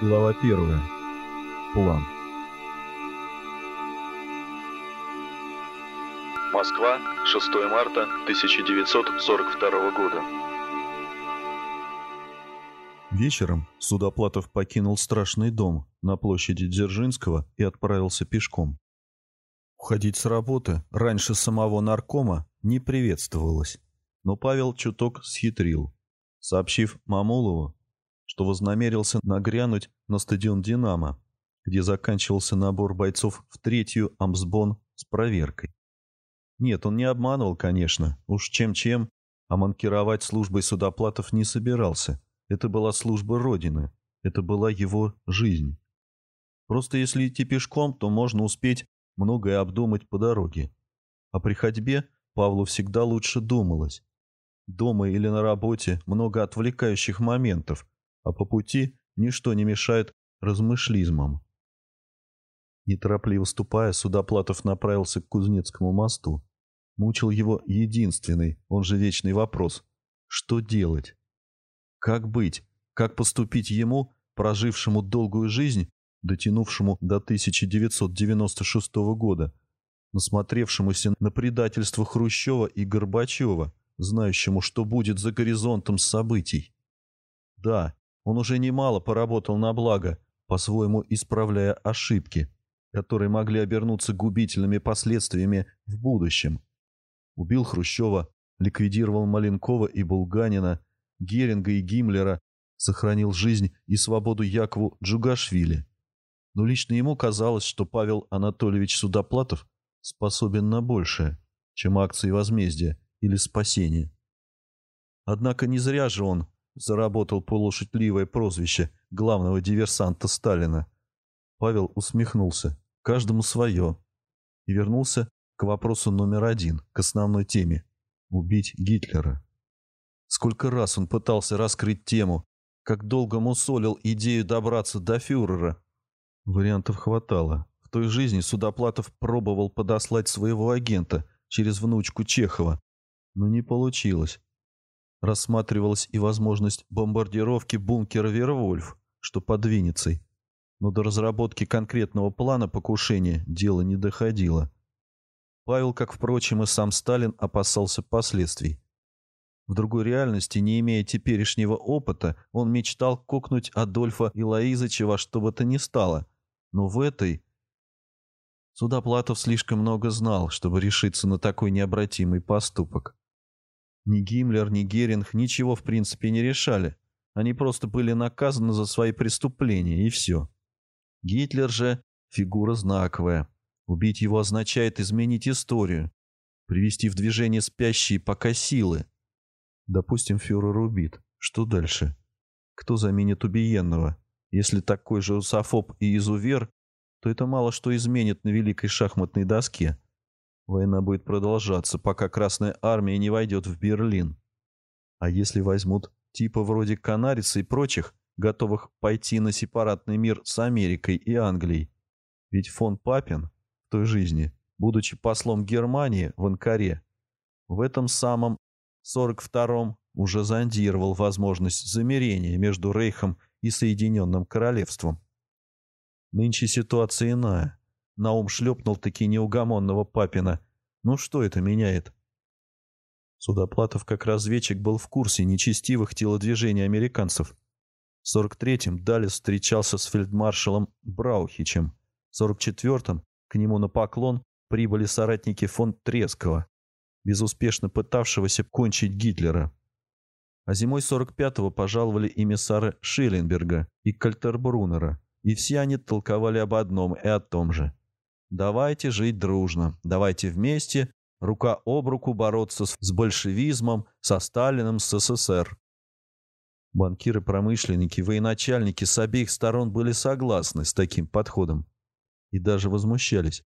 Глава первая. План. Москва, 6 марта 1942 года. Вечером Судоплатов покинул страшный дом на площади Дзержинского и отправился пешком. Уходить с работы раньше самого наркома не приветствовалось, но Павел чуток схитрил, сообщив Мамулову, что вознамерился нагрянуть на стадион «Динамо», где заканчивался набор бойцов в третью Амсбон с проверкой. Нет, он не обманывал, конечно, уж чем-чем, а манкировать службой судоплатов не собирался. Это была служба Родины, это была его жизнь. Просто если идти пешком, то можно успеть многое обдумать по дороге. А при ходьбе Павлу всегда лучше думалось. Дома или на работе много отвлекающих моментов, а по пути ничто не мешает размышлизмам. Неторопливо ступая, Судоплатов направился к Кузнецкому мосту. Мучил его единственный, он же вечный вопрос. Что делать? Как быть? Как поступить ему, прожившему долгую жизнь, дотянувшему до 1996 года, насмотревшемуся на предательство Хрущева и Горбачева, знающему, что будет за горизонтом событий? Да, он уже немало поработал на благо, по-своему исправляя ошибки, которые могли обернуться губительными последствиями в будущем. Убил Хрущева, ликвидировал Маленкова и Булганина, Геринга и Гиммлера, сохранил жизнь и свободу Якову Джугашвили. Но лично ему казалось, что Павел Анатольевич Судоплатов способен на большее, чем акции возмездия или спасения. Однако не зря же он заработал полушутливое прозвище главного диверсанта Сталина. Павел усмехнулся. Каждому свое. И вернулся к вопросу номер один, к основной теме – убить Гитлера. Сколько раз он пытался раскрыть тему, как долго мусолил идею добраться до фюрера. Вариантов хватало. В той жизни Судоплатов пробовал подослать своего агента через внучку Чехова, но не получилось. Рассматривалась и возможность бомбардировки бункера «Вервольф», что под Винницей. Но до разработки конкретного плана покушения дело не доходило. Павел, как, впрочем, и сам Сталин, опасался последствий. В другой реальности, не имея теперешнего опыта, он мечтал кокнуть Адольфа Илоизыча во что бы то ни стало. Но в этой... Судоплатов слишком много знал, чтобы решиться на такой необратимый поступок. Ни Гиммлер, ни Геринг ничего в принципе не решали. Они просто были наказаны за свои преступления, и все. Гитлер же – фигура знаковая. Убить его означает изменить историю, привести в движение спящие пока силы. Допустим, фюрер убит. Что дальше? Кто заменит убиенного? Если такой же усофоб и изувер, то это мало что изменит на великой шахматной доске. Война будет продолжаться, пока Красная Армия не войдет в Берлин. А если возьмут типа вроде Канариса и прочих, готовых пойти на сепаратный мир с Америкой и Англией? Ведь фон Папин в той жизни, будучи послом Германии в Анкаре, в этом самом 42-м уже зондировал возможность замирения между Рейхом и Соединенным Королевством. Нынче ситуация иная. Наум шлепнул таки неугомонного папина. Ну что это меняет? Судоплатов как разведчик был в курсе нечестивых телодвижений американцев. В 43-м Далис встречался с фельдмаршалом Браухичем. В 44-м к нему на поклон прибыли соратники фон Трескова, безуспешно пытавшегося кончить Гитлера. А зимой 45-го пожаловали эмиссары Шилленберга и Кальтербруннера, и все они толковали об одном и о том же. Давайте жить дружно, давайте вместе, рука об руку бороться с большевизмом, со Сталиным, с СССР. Банкиры, промышленники, военачальники с обеих сторон были согласны с таким подходом и даже возмущались.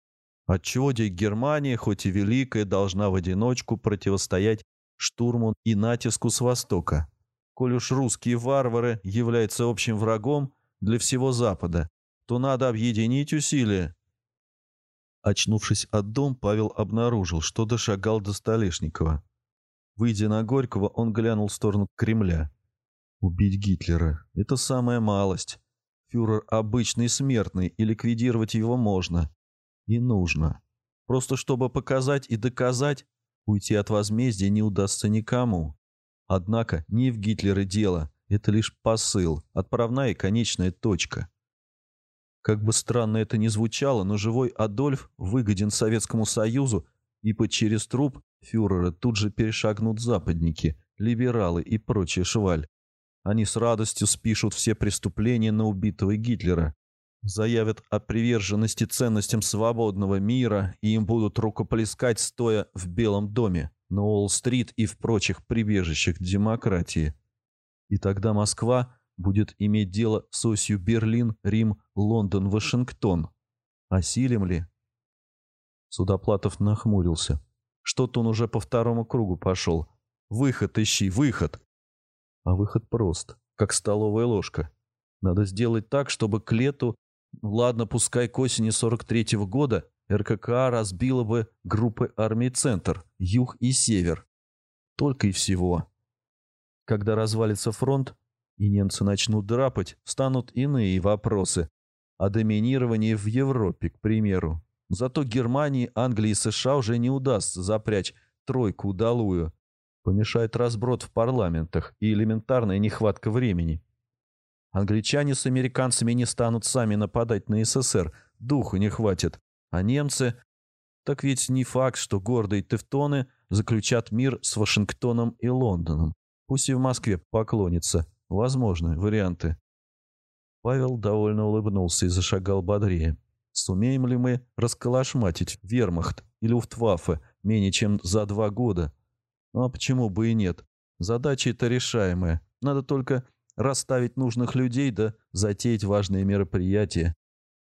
Отчего Германия, хоть и великая, должна в одиночку противостоять штурму и натиску с востока? Коль уж русские варвары являются общим врагом для всего Запада, то надо объединить усилия Очнувшись от дом, Павел обнаружил, что дошагал до Столешникова. Выйдя на Горького, он глянул в сторону Кремля. Убить Гитлера — это самая малость. фюрер обычный смертный, и ликвидировать его можно. И нужно. Просто чтобы показать и доказать, уйти от возмездия не удастся никому. Однако не в Гитлере дело, это лишь посыл, отправная и конечная точка. Как бы странно это ни звучало, но живой Адольф выгоден Советскому Союзу, ибо через труп фюрера тут же перешагнут западники, либералы и прочая шваль. Они с радостью спишут все преступления на убитого Гитлера, заявят о приверженности ценностям свободного мира и им будут рукоплескать, стоя в Белом доме, на Уолл-стрит и в прочих прибежищах демократии. И тогда Москва будет иметь дело с осью Берлин, Рим, Лондон, Вашингтон. Осилим ли? Судоплатов нахмурился. Что-то он уже по второму кругу пошел. Выход ищи, выход. А выход прост, как столовая ложка. Надо сделать так, чтобы к лету, ладно, пускай к осени 43-го года, РККА разбила бы группы армий «Центр», «Юг» и «Север». Только и всего. Когда развалится фронт, и немцы начнут драпать, станут иные вопросы о доминировании в Европе, к примеру. Зато Германии, Англии и США уже не удастся запрячь тройку удалую. Помешает разброд в парламентах и элементарная нехватка времени. Англичане с американцами не станут сами нападать на СССР, духу не хватит. А немцы... Так ведь не факт, что гордые тевтоны заключат мир с Вашингтоном и Лондоном. Пусть и в Москве поклонятся. Возможны варианты. Павел довольно улыбнулся и зашагал бодрее. Сумеем ли мы расколошматить вермахт и люфтваффе менее чем за два года? Ну а почему бы и нет? Задача это решаемая. Надо только расставить нужных людей да затеять важные мероприятия.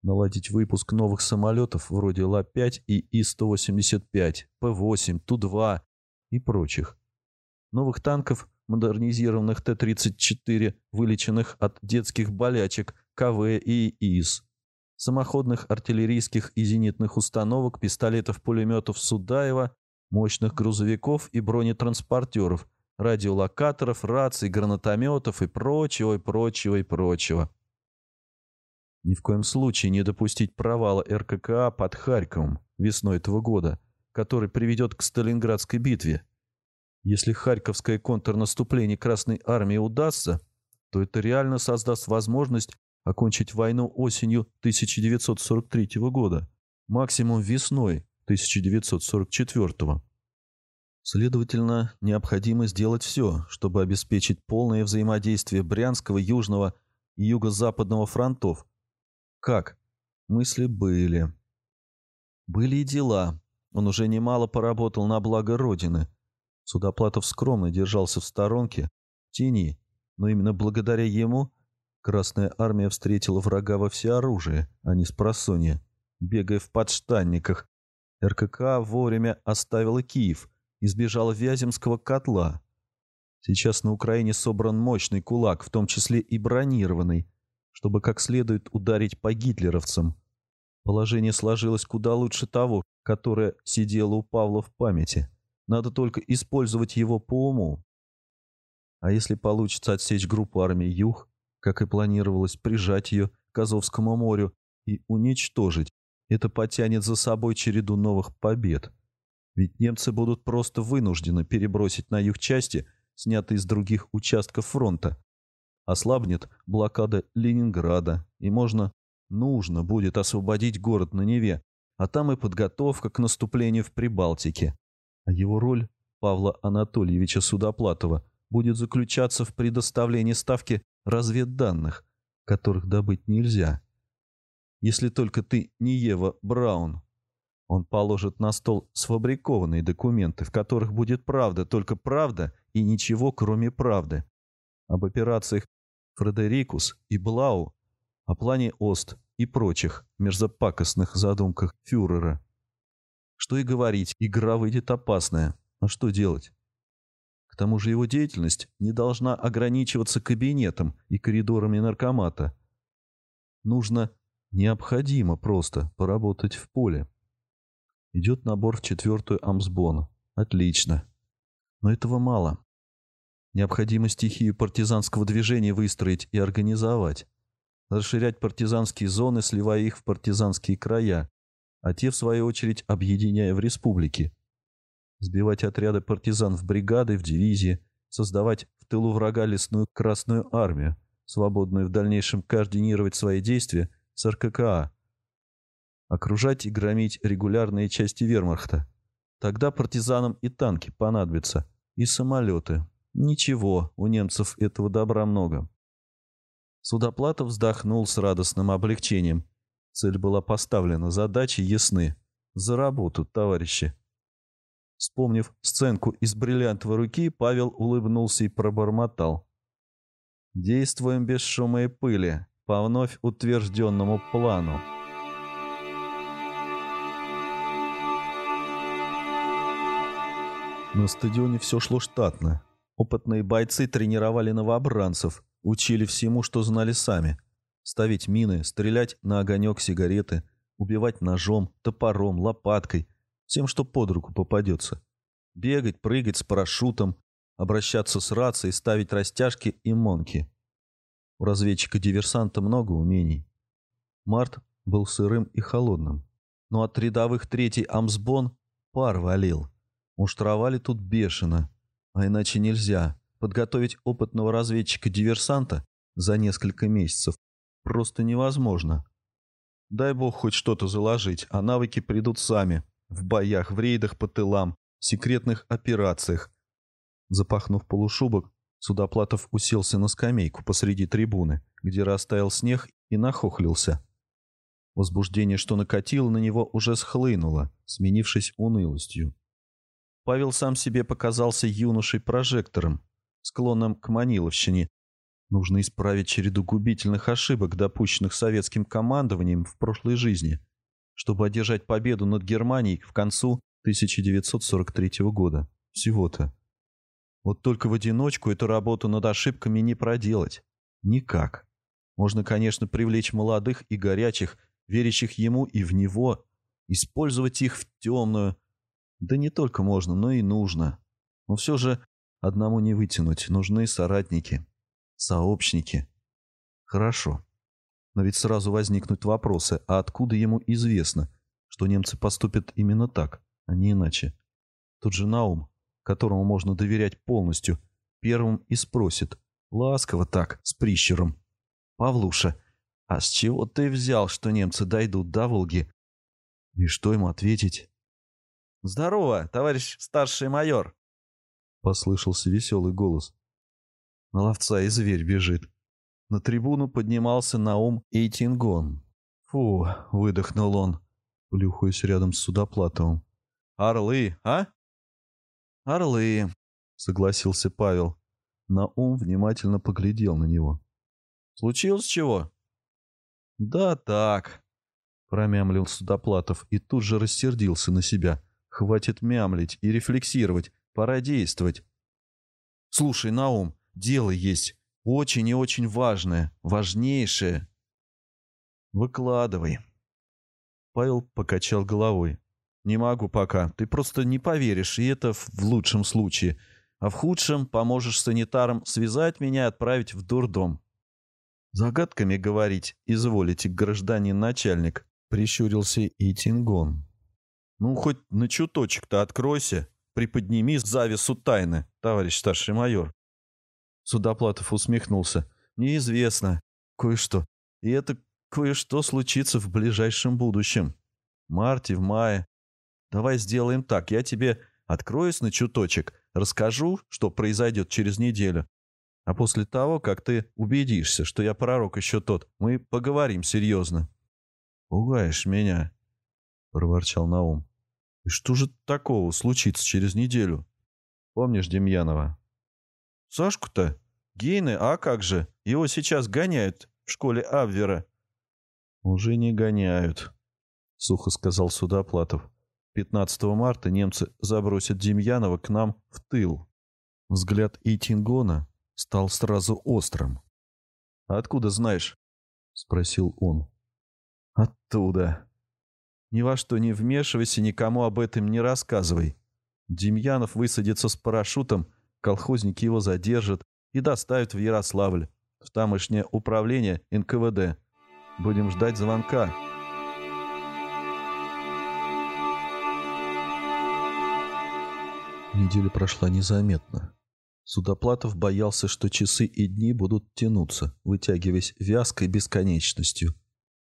Наладить выпуск новых самолетов вроде Ла-5 и И-185, П-8, Ту-2 и прочих. Новых танков модернизированных Т-34, вылеченных от детских болячек КВ и ИИС, самоходных артиллерийских и зенитных установок, пистолетов-пулеметов Судаева, мощных грузовиков и бронетранспортеров, радиолокаторов, раций, гранатометов и прочего, и прочего, и прочего. Ни в коем случае не допустить провала РККА под Харьковом весной этого года, который приведет к Сталинградской битве, если Харьковское контрнаступление Красной Армии удастся, то это реально создаст возможность окончить войну осенью 1943 года, максимум весной 1944 Следовательно, необходимо сделать все, чтобы обеспечить полное взаимодействие Брянского, Южного и Юго-Западного фронтов. Как? Мысли были. Были и дела. Он уже немало поработал на благо Родины – Судоплатов скромно держался в сторонке, в тени, но именно благодаря ему Красная Армия встретила врага во всеоружие, а не с просонья, бегая в подштанниках. РКК вовремя оставила Киев, избежала Вяземского котла. Сейчас на Украине собран мощный кулак, в том числе и бронированный, чтобы как следует ударить по гитлеровцам. Положение сложилось куда лучше того, которое сидело у Павла в памяти. Надо только использовать его по уму. А если получится отсечь группу армии Юг, как и планировалось, прижать ее к Азовскому морю и уничтожить, это потянет за собой череду новых побед. Ведь немцы будут просто вынуждены перебросить на юг части, снятые с других участков фронта. Ослабнет блокада Ленинграда, и можно, нужно будет освободить город на Неве, а там и подготовка к наступлению в Прибалтике. А его роль Павла Анатольевича Судоплатова будет заключаться в предоставлении ставки разведданных, которых добыть нельзя. Если только ты не Ева Браун. Он положит на стол сфабрикованные документы, в которых будет правда, только правда и ничего, кроме правды. Об операциях Фредерикус и Блау, о плане Ост и прочих мерзопакостных задумках фюрера. Что и говорить, игра выйдет опасная. А что делать? К тому же его деятельность не должна ограничиваться кабинетом и коридорами наркомата. Нужно, необходимо просто поработать в поле. Идет набор в четвертую Амсбон. Отлично. Но этого мало. Необходимо стихию партизанского движения выстроить и организовать. расширять партизанские зоны, сливая их в партизанские края, а те, в свою очередь, объединяя в республики. Сбивать отряды партизан в бригады, в дивизии, создавать в тылу врага лесную Красную Армию, свободную в дальнейшем координировать свои действия с РККА, окружать и громить регулярные части вермахта. Тогда партизанам и танки понадобятся, и самолеты. Ничего, у немцев этого добра много. Судоплатов вздохнул с радостным облегчением. Цель была поставлена, задачи ясны. За работу, товарищи. Вспомнив сценку из бриллиантовой руки, Павел улыбнулся и пробормотал. «Действуем без шума и пыли, по вновь утвержденному плану». На стадионе все шло штатно. Опытные бойцы тренировали новобранцев, учили всему, что знали сами. Ставить мины, стрелять на огонек сигареты, убивать ножом, топором, лопаткой, всем, что под руку попадется. Бегать, прыгать с парашютом, обращаться с рацией, ставить растяжки и монки. У разведчика-диверсанта много умений. Март был сырым и холодным, но от рядовых третий Амсбон пар валил. Муштровали тут бешено, а иначе нельзя. Подготовить опытного разведчика-диверсанта за несколько месяцев просто невозможно. Дай бог хоть что-то заложить, а навыки придут сами. В боях, в рейдах по тылам, секретных операциях. Запахнув полушубок, Судоплатов уселся на скамейку посреди трибуны, где растаял снег и нахохлился. Возбуждение, что накатило на него, уже схлынуло, сменившись унылостью. Павел сам себе показался юношей-прожектором, склонным к маниловщине. Нужно исправить череду губительных ошибок, допущенных советским командованием в прошлой жизни, чтобы одержать победу над Германией к концу 1943 года. Всего-то. Вот только в одиночку эту работу над ошибками не проделать. Никак. Можно, конечно, привлечь молодых и горячих, верящих ему и в него, использовать их в темную, да не только можно, но и нужно. Но все же одному не вытянуть. Нужны соратники, сообщники. Хорошо. Но ведь сразу возникнут вопросы, а откуда ему известно, что немцы поступят именно так, а не иначе? Тут же Наум, которому можно доверять полностью, первым и спросит, ласково так, с прищером. «Павлуша, а с чего ты взял, что немцы дойдут до Волги?» И что ему ответить? «Здорово, товарищ старший майор!» Послышался веселый голос. На ловца и зверь бежит. На трибуну поднимался Наум Эйтингон. «Фу!» — выдохнул он, плюхаясь рядом с Судоплатовым. «Орлы, а?» «Орлы!» — согласился Павел. Наум внимательно поглядел на него. «Случилось чего?» «Да так», — промямлил Судоплатов и тут же рассердился на себя. Хватит мямлить и рефлексировать. Пора действовать. Слушай, Наум, дело есть. Очень и очень важное. Важнейшее. Выкладывай. Павел покачал головой. Не могу пока. Ты просто не поверишь, и это в лучшем случае. А в худшем поможешь санитарам связать меня и отправить в дурдом. Загадками говорить изволите, гражданин начальник, прищурился и Тингон. Ну, хоть на чуточек-то откройся, приподними завесу тайны, товарищ старший майор. Судоплатов усмехнулся. Неизвестно. Кое-что. И это кое-что случится в ближайшем будущем. В марте, в мае. Давай сделаем так. Я тебе откроюсь на чуточек, расскажу, что произойдет через неделю. А после того, как ты убедишься, что я пророк еще тот, мы поговорим серьезно. Пугаешь меня, проворчал Наум. «И что же такого случится через неделю? Помнишь Демьянова?» «Сашку-то? Гейны, а как же? Его сейчас гоняют в школе Абвера». «Уже не гоняют», — сухо сказал Судоплатов. 15 марта немцы забросят Демьянова к нам в тыл. Взгляд Итингона стал сразу острым. «Откуда знаешь?» — спросил он. «Оттуда», ни во что не вмешивайся, никому об этом не рассказывай. Демьянов высадится с парашютом, колхозники его задержат и доставят в Ярославль, в тамошнее управление НКВД. Будем ждать звонка. Неделя прошла незаметно. Судоплатов боялся, что часы и дни будут тянуться, вытягиваясь вязкой бесконечностью.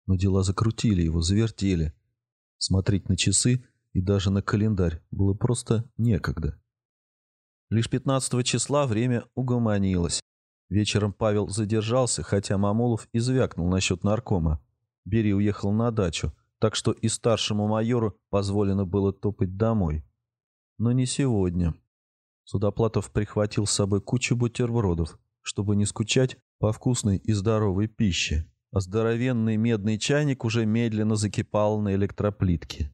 Но дела закрутили его, завертели. Смотреть на часы и даже на календарь было просто некогда. Лишь 15 числа время угомонилось. Вечером Павел задержался, хотя Мамулов и звякнул насчет наркома. Бери уехал на дачу, так что и старшему майору позволено было топать домой. Но не сегодня. Судоплатов прихватил с собой кучу бутербродов, чтобы не скучать по вкусной и здоровой пище, а здоровенный медный чайник уже медленно закипал на электроплитке.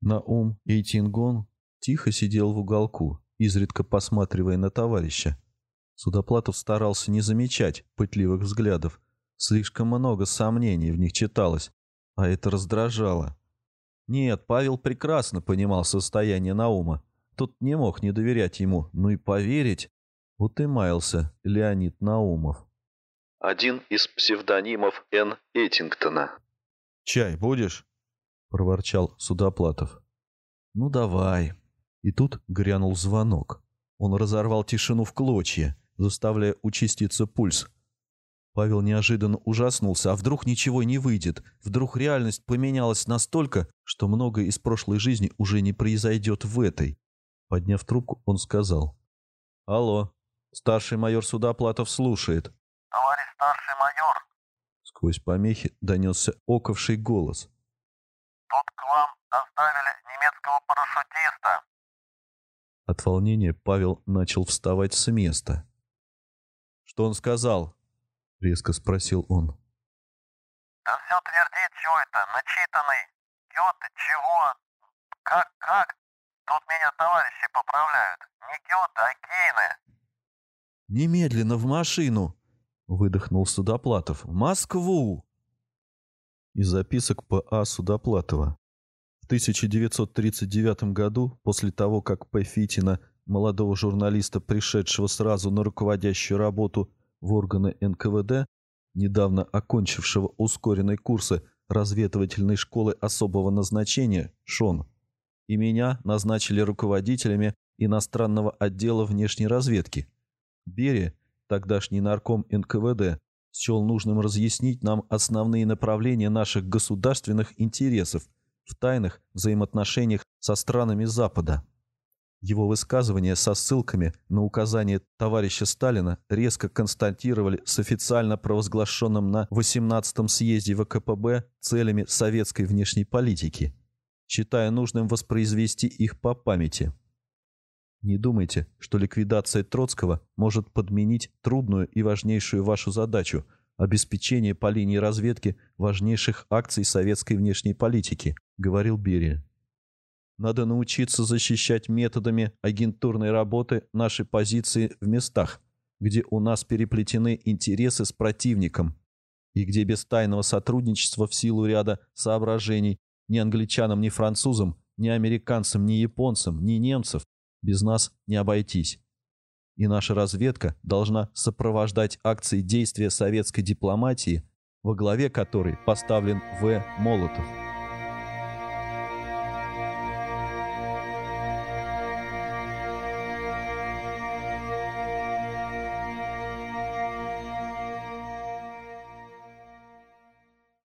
Наум Эйтингон тихо сидел в уголку, изредка посматривая на товарища. Судоплатов старался не замечать пытливых взглядов. Слишком много сомнений в них читалось, а это раздражало. Нет, Павел прекрасно понимал состояние Наума. Тут не мог не доверять ему, ну и поверить. Вот и маялся Леонид Наумов. Один из псевдонимов Н. Эттингтона. «Чай будешь?» — проворчал Судоплатов. «Ну давай». И тут грянул звонок. Он разорвал тишину в клочья, заставляя участиться пульс. Павел неожиданно ужаснулся, а вдруг ничего не выйдет, вдруг реальность поменялась настолько, что многое из прошлой жизни уже не произойдет в этой. Подняв трубку, он сказал. «Алло, старший майор Судоплатов слушает». «Товарищ старший майор!» Сквозь помехи донесся оковший голос. «Тут к вам доставили немецкого парашютиста!» От волнения Павел начал вставать с места. «Что он сказал?» — резко спросил он. «Да все твердит, что это, начитанный. Гёте, чего? Как, как? Тут меня товарищи поправляют. Не Гёте, а Гейне». «Немедленно в машину!» — выдохнул Судоплатов. «В Москву!» Из записок П.А. Судоплатова. В 1939 году, после того, как П. Фитина, молодого журналиста, пришедшего сразу на руководящую работу в органы НКВД, недавно окончившего ускоренные курсы разведывательной школы особого назначения ШОН, и меня назначили руководителями иностранного отдела внешней разведки. Берия, тогдашний нарком НКВД, счел нужным разъяснить нам основные направления наших государственных интересов в тайных взаимоотношениях со странами Запада. Его высказывания со ссылками на указания товарища Сталина резко констатировали с официально провозглашенным на 18-м съезде ВКПБ целями советской внешней политики, считая нужным воспроизвести их по памяти. Не думайте, что ликвидация Троцкого может подменить трудную и важнейшую вашу задачу – обеспечение по линии разведки важнейших акций советской внешней политики, говорил Берия. Надо научиться защищать методами агентурной работы наши позиции в местах, где у нас переплетены интересы с противником и где без тайного сотрудничества в силу ряда соображений ни англичанам, ни французам, ни американцам, ни японцам, ни немцев без нас не обойтись. И наша разведка должна сопровождать акции действия советской дипломатии, во главе которой поставлен В. Молотов.